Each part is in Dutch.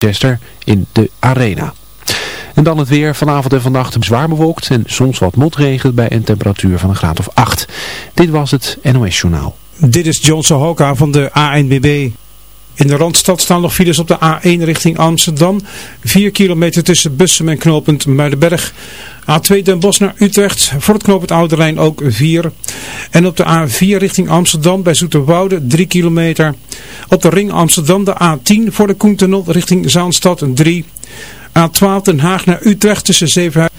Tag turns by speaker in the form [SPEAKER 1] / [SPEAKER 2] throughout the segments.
[SPEAKER 1] Manchester in de Arena. En dan het weer. Vanavond en vannacht zwaar bewolkt en soms wat motregen bij een temperatuur van een graad of 8. Dit was het NOS Journaal.
[SPEAKER 2] Dit is Johnson Hoka van de ANBB. In de Randstad staan nog files op de A1 richting Amsterdam. 4 kilometer tussen Bussum en knooppunt Muidenberg. A2 Den Bosch naar Utrecht. Voor het knooppunt Oude ook 4. En op de A4 richting Amsterdam bij Zoeterwoude 3 kilometer. Op de ring Amsterdam de A10 voor de Koentunnel richting Zaanstad 3. A12 Den Haag naar Utrecht tussen Zevenhuizen.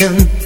[SPEAKER 3] can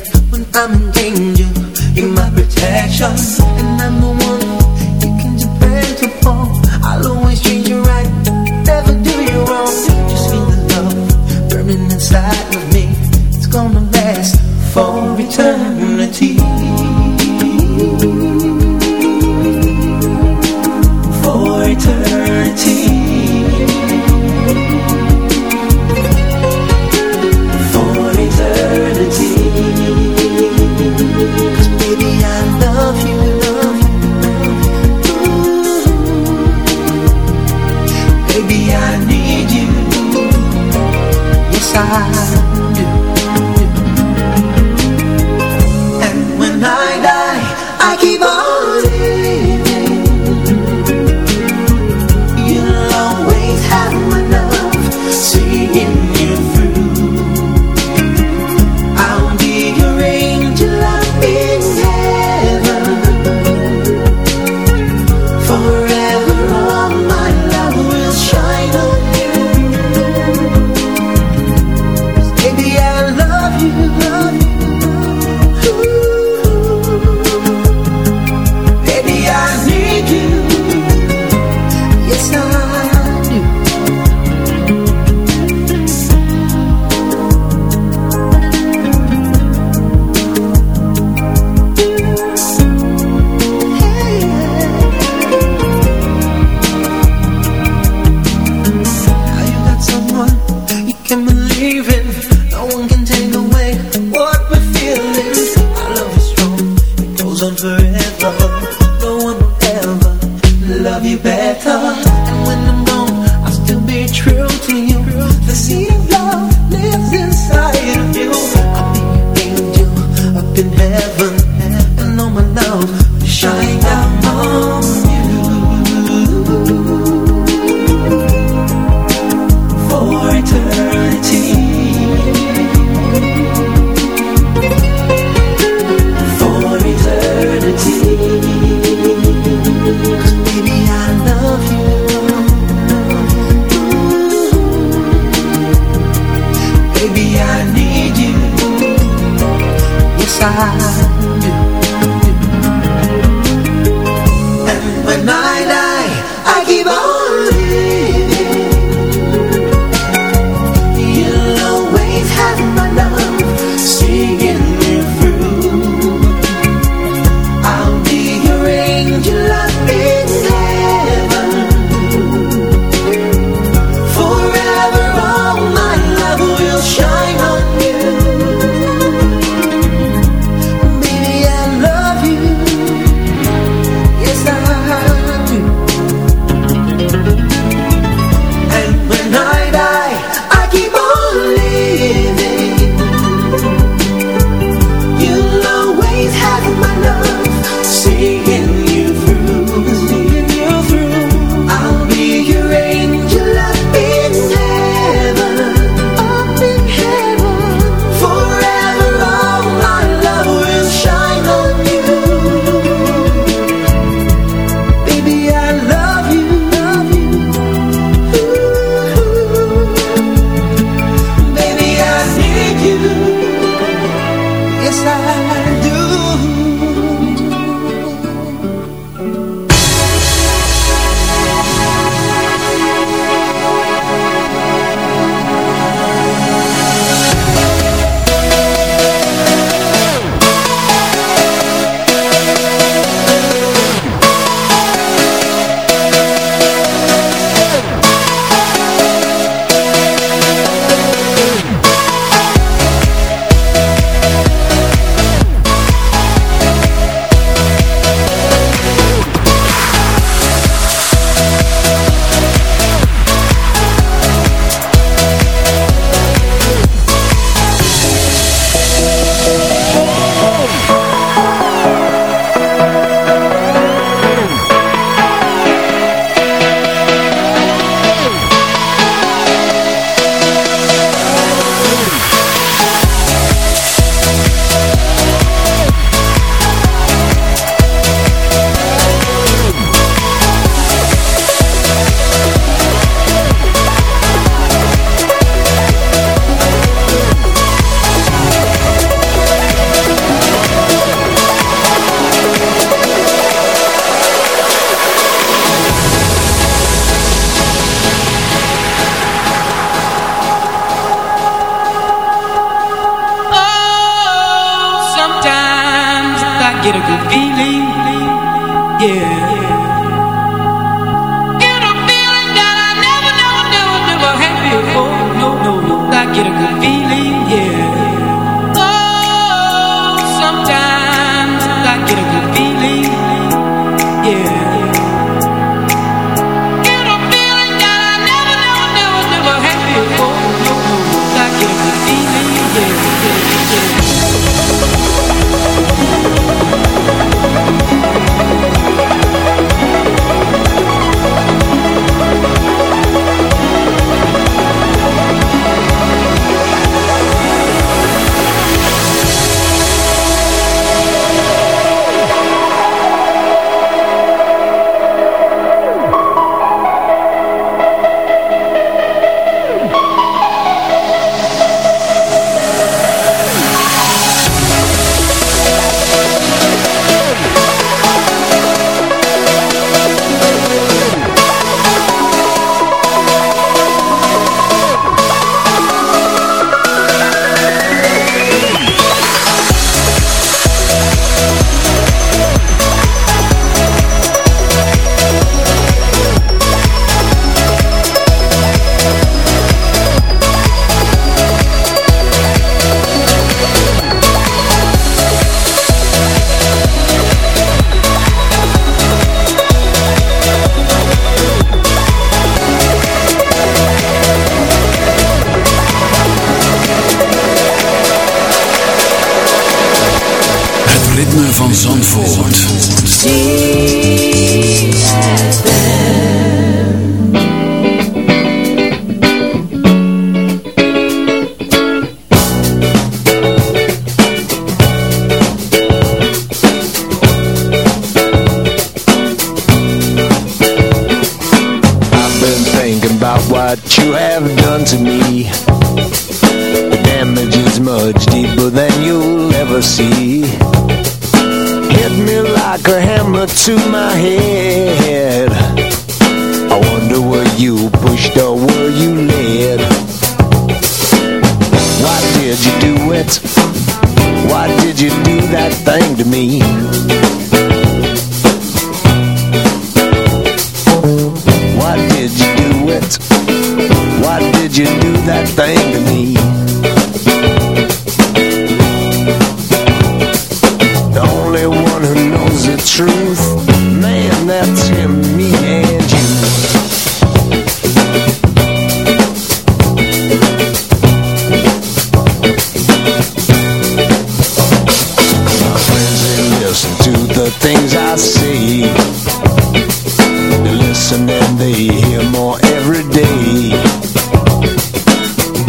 [SPEAKER 4] they hear more every day.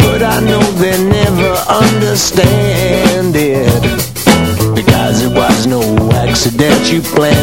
[SPEAKER 4] But I know they never understand it. Because it was no accident you planned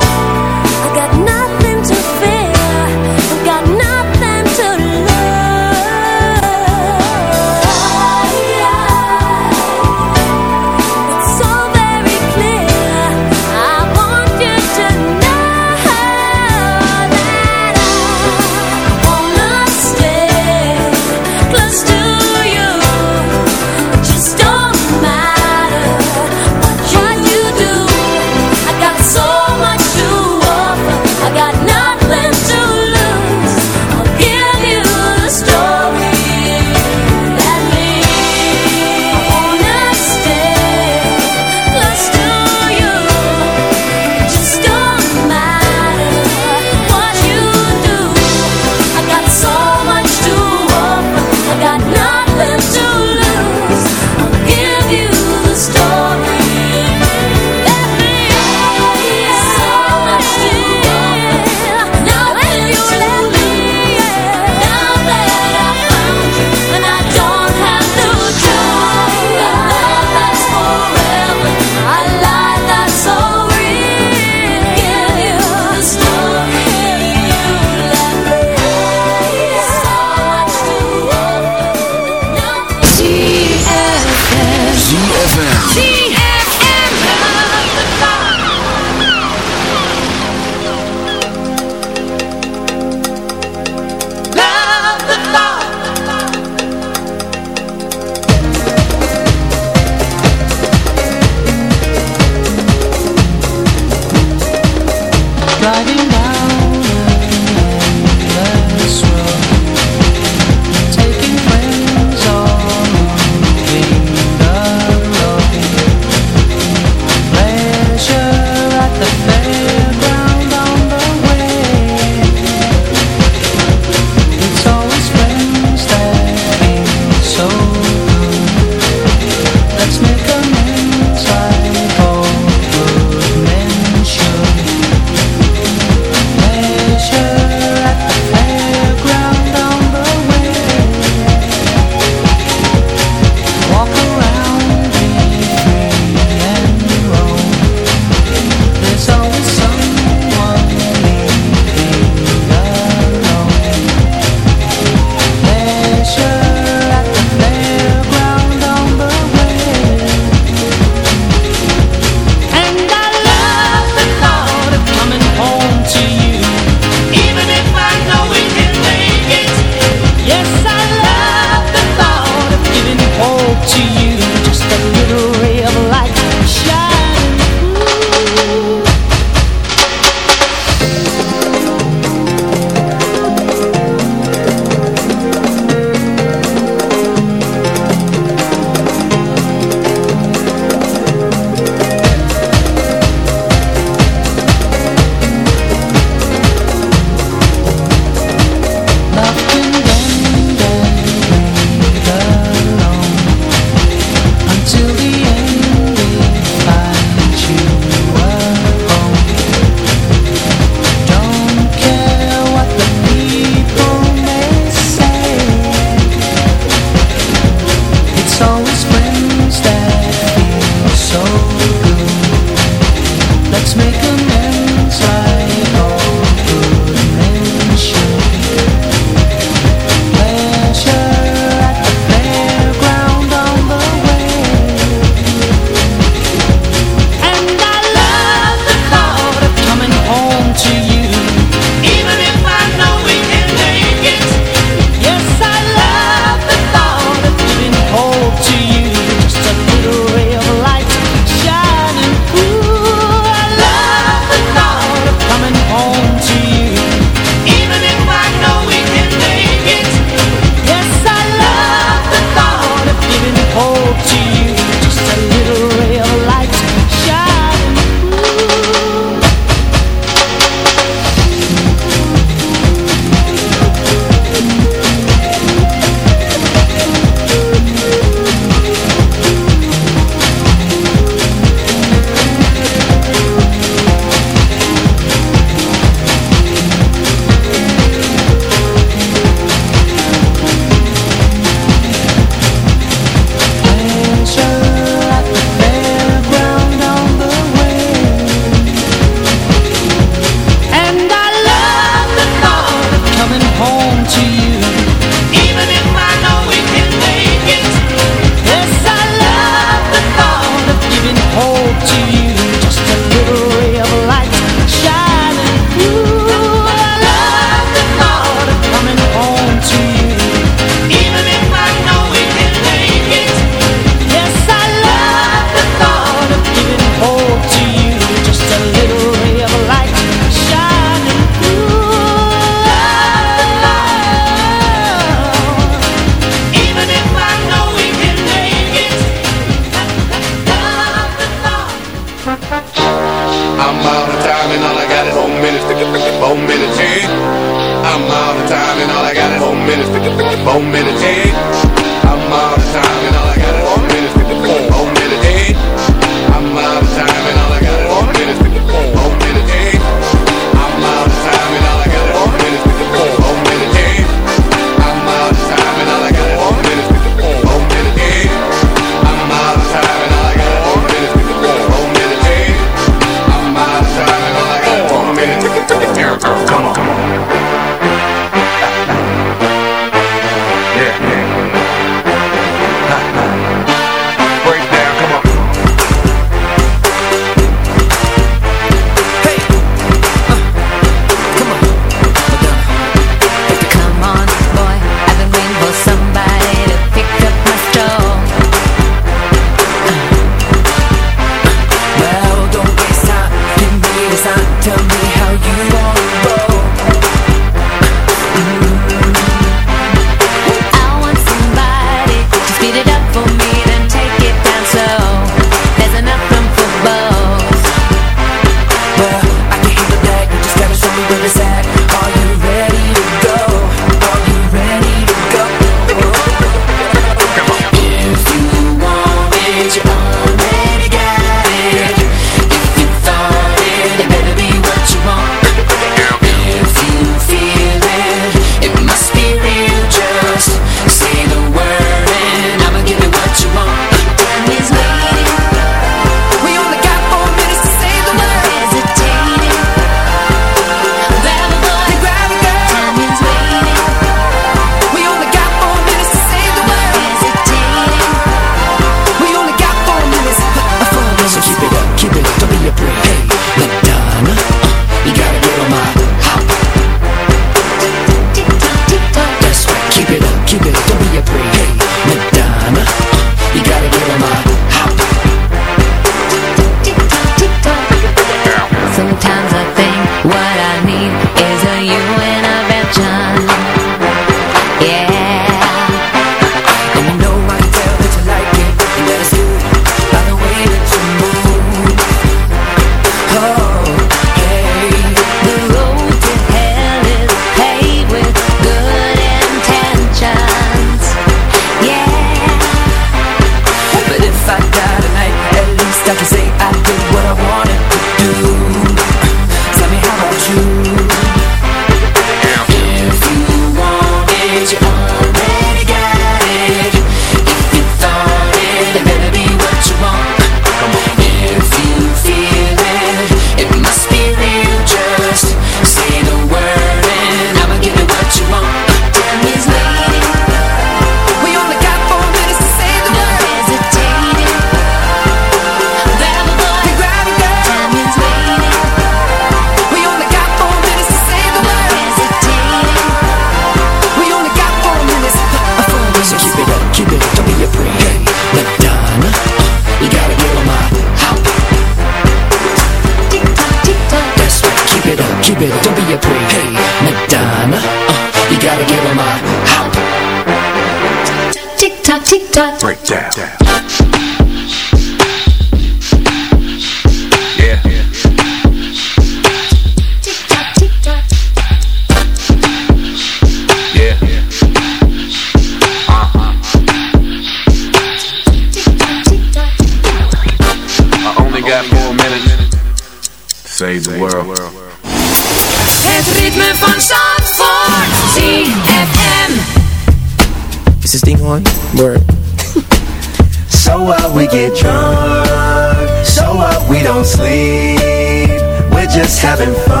[SPEAKER 3] having fun,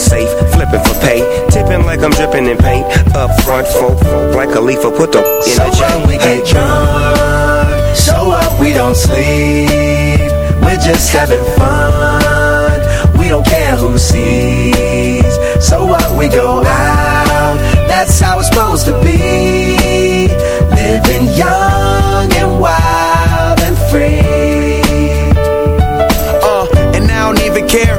[SPEAKER 5] safe, flipping for pay. Tipping like I'm dripping in paint. Up front, folk, folk, like a leaf, put the in
[SPEAKER 3] So
[SPEAKER 5] a chain.
[SPEAKER 3] what we get drunk, so what we don't sleep. We're just having fun, we don't care who sees. So what we go out, that's how it's supposed to be. Living young and wild and free.
[SPEAKER 6] Uh, and I don't even care.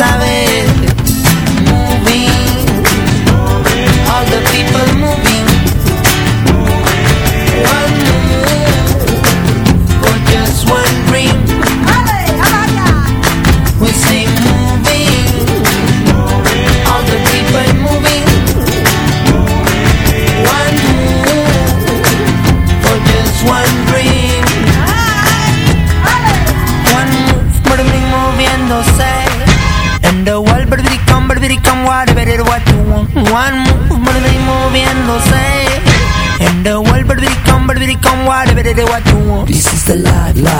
[SPEAKER 7] sabe want.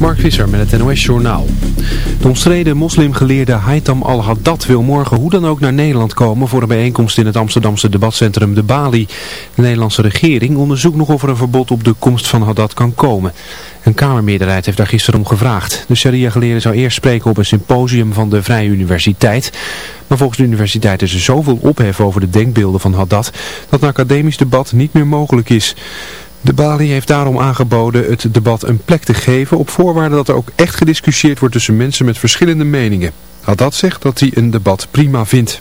[SPEAKER 1] Mark Visser met het NOS Journaal. De omstreden moslimgeleerde Haitham al-Haddad wil morgen hoe dan ook naar Nederland komen voor een bijeenkomst in het Amsterdamse debatcentrum De Bali. De Nederlandse regering onderzoekt nog of er een verbod op de komst van Haddad kan komen. Een kamermeerderheid heeft daar gisteren om gevraagd. De sharia-geleerde zou eerst spreken op een symposium van de Vrije Universiteit. Maar volgens de universiteit is er zoveel ophef over de denkbeelden van Haddad dat een academisch debat niet meer mogelijk is. De Bali heeft daarom aangeboden het debat een plek te geven op voorwaarde dat er ook echt gediscussieerd wordt tussen mensen met verschillende meningen. Haddad zegt dat hij een debat prima vindt.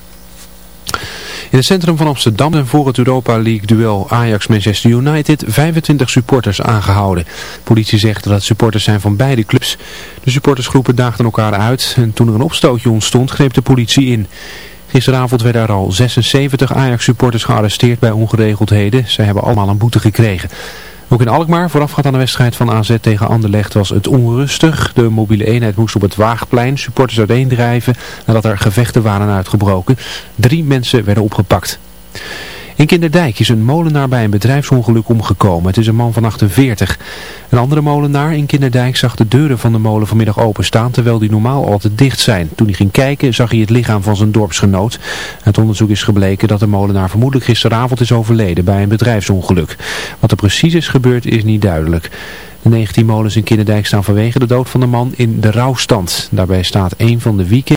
[SPEAKER 1] In het centrum van Amsterdam zijn voor het Europa League duel Ajax-Manchester United 25 supporters aangehouden. Politie zegt dat het supporters zijn van beide clubs. De supportersgroepen daagden elkaar uit en toen er een opstootje ontstond greep de politie in. Gisteravond werden er al 76 Ajax-supporters gearresteerd bij ongeregeldheden. Zij hebben allemaal een boete gekregen. Ook in Alkmaar, voorafgaand aan de wedstrijd van AZ tegen Anderlecht, was het onrustig. De mobiele eenheid moest op het Waagplein supporters uiteendrijven nadat er gevechten waren uitgebroken. Drie mensen werden opgepakt. In Kinderdijk is een molenaar bij een bedrijfsongeluk omgekomen. Het is een man van 48. Een andere molenaar in Kinderdijk zag de deuren van de molen vanmiddag openstaan, terwijl die normaal altijd dicht zijn. Toen hij ging kijken zag hij het lichaam van zijn dorpsgenoot. Het onderzoek is gebleken dat de molenaar vermoedelijk gisteravond is overleden bij een bedrijfsongeluk. Wat er precies is gebeurd is niet duidelijk. De 19 molens in Kinderdijk staan vanwege de dood van de man in de rouwstand. Daarbij staat een van de weekend